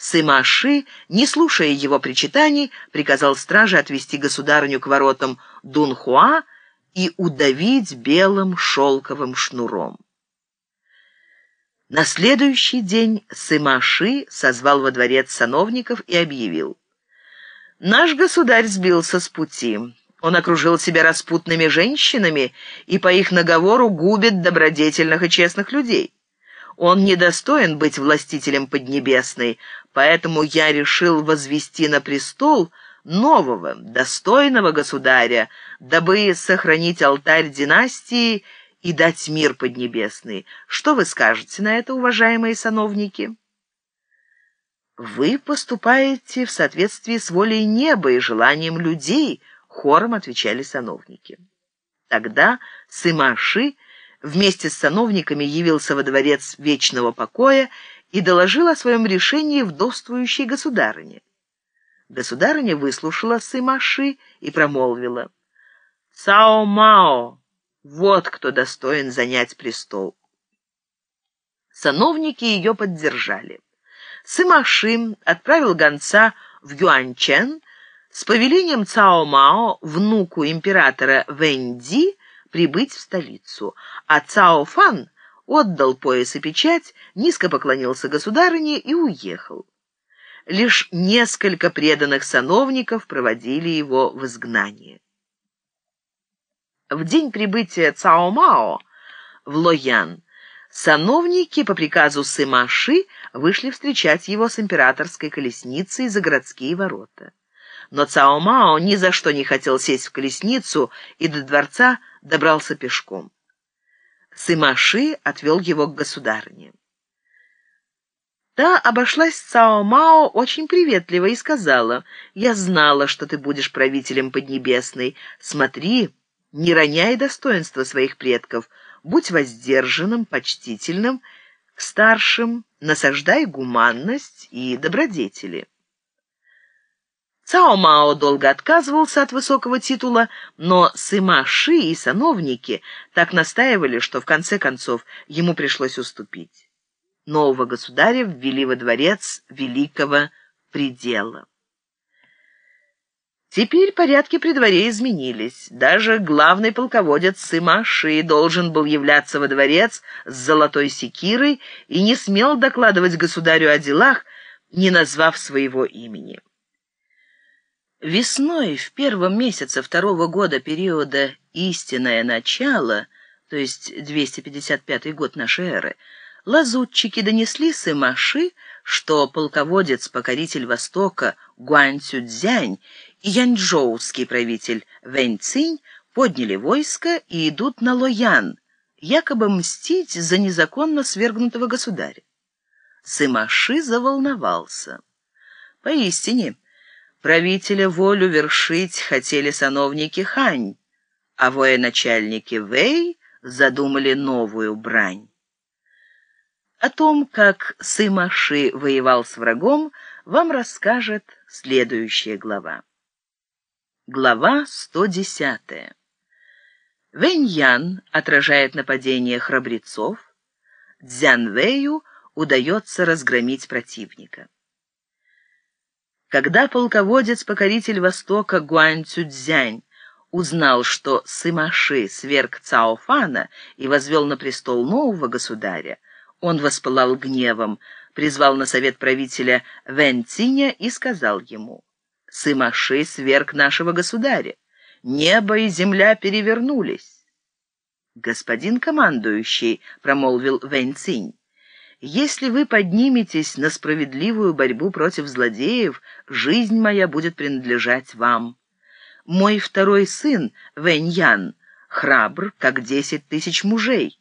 Сымаши, не слушая его причитаний, приказал страже отвести государыню к воротам Дунхуа и удавить белым шелковым шнуром. На следующий день Сымаши созвал во дворец сановников и объявил. «Наш государь сбился с пути. Он окружил себя распутными женщинами и по их наговору губит добродетельных и честных людей. Он недостоин быть властителем Поднебесной, поэтому я решил возвести на престол нового, достойного государя, дабы сохранить алтарь династии и дать мир Поднебесный. Что вы скажете на это, уважаемые сановники? Вы поступаете в соответствии с волей неба и желанием людей, хором отвечали сановники. Тогда Сымаши вместе с сановниками явился во дворец вечного покоя и доложил о своем решении вдовствующей государыне. Государыня выслушала Сымаши и промолвила. «Цао Мао, вот кто достоин занять престол». Сановники ее поддержали. Сымаши отправил гонца в Юаньчэн с повелением Цао Мао, внуку императора Вэньди, прибыть в столицу, а Цао Фан отдал пояс и печать, низко поклонился государыне и уехал. Лишь несколько преданных сановников проводили его в изгнание. В день прибытия Цао Мао в Лоян сановники по приказу Сымаши вышли встречать его с императорской колесницей за городские ворота но Цао Мао ни за что не хотел сесть в колесницу и до дворца добрался пешком. Сымаши отвел его к государыне. Та обошлась с Цао Мао очень приветливо и сказала, «Я знала, что ты будешь правителем Поднебесной. Смотри, не роняй достоинства своих предков, будь воздержанным, почтительным, к старшим насаждай гуманность и добродетели». Цао Мао долго отказывался от высокого титула, но Сыма Ши и сановники так настаивали, что в конце концов ему пришлось уступить. Нового государя ввели во дворец великого предела. Теперь порядки при дворе изменились. Даже главный полководец Сыма Ши должен был являться во дворец с золотой секирой и не смел докладывать государю о делах, не назвав своего имени. Весной, в первом месяце второго года периода «Истинное начало», то есть 255 год нашей эры, лазутчики донесли Сымаши, что полководец-покоритель Востока Гуань Цюцзянь и янчжоуский правитель Вэнь Цинь подняли войско и идут на Лоян, якобы мстить за незаконно свергнутого государя. Сымаши заволновался. Поистине, Правителя волю вершить хотели сановники Хань, а военачальники Вэй задумали новую брань. О том, как Сымаши воевал с врагом, вам расскажет следующая глава. Глава 110. Вэнь-Ян отражает нападение храбрецов, Цзян-Вэю удается разгромить противника. Когда полководец-покоритель Востока Гуань Цюцзянь узнал, что Сымаши сверг Цаофана и возвел на престол нового государя, он воспылал гневом, призвал на совет правителя Вэн Циня и сказал ему, «Сымаши сверг нашего государя. Небо и земля перевернулись». «Господин командующий», — промолвил Вэнь Цинь, если вы подниметесь на справедливую борьбу против злодеев, жизнь моя будет принадлежать вам. Мой второй сын, Вэньян, храбр, как десять тысяч мужей.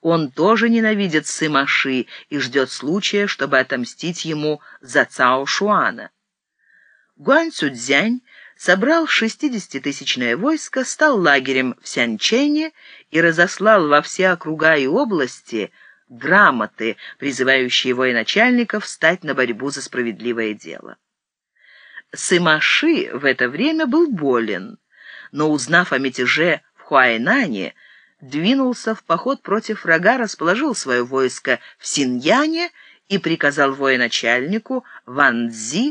Он тоже ненавидит Сымаши и ждет случая, чтобы отомстить ему за Цао Шуана. Гуань Цюцзянь собрал шестидесятитысячное войско, стал лагерем в Сянчэне и разослал во все округа и области – грамоты, призывающие военачальников встать на борьбу за справедливое дело. Сымаши в это время был болен, но, узнав о мятеже в Хуайнане, двинулся в поход против врага, расположил свое войско в Синьяне и приказал военачальнику Ван Цзи